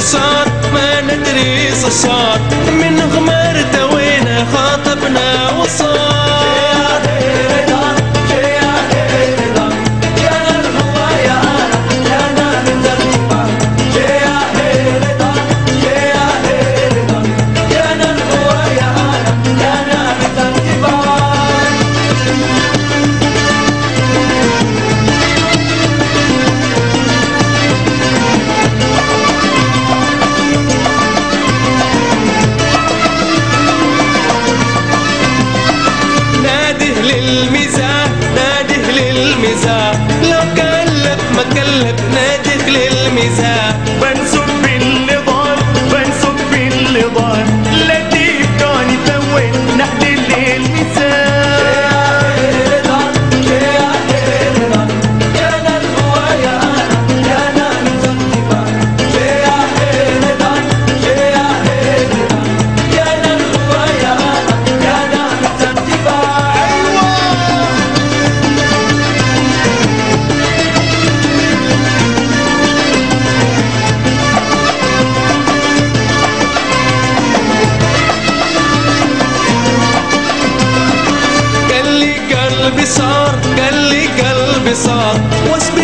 صار ما ندري صار من غمر توينا خاطبنا للمزاح لو كلف ما كلف ناده للمزاح بنسب قلبي صار قال لي قلبي صار. واصبر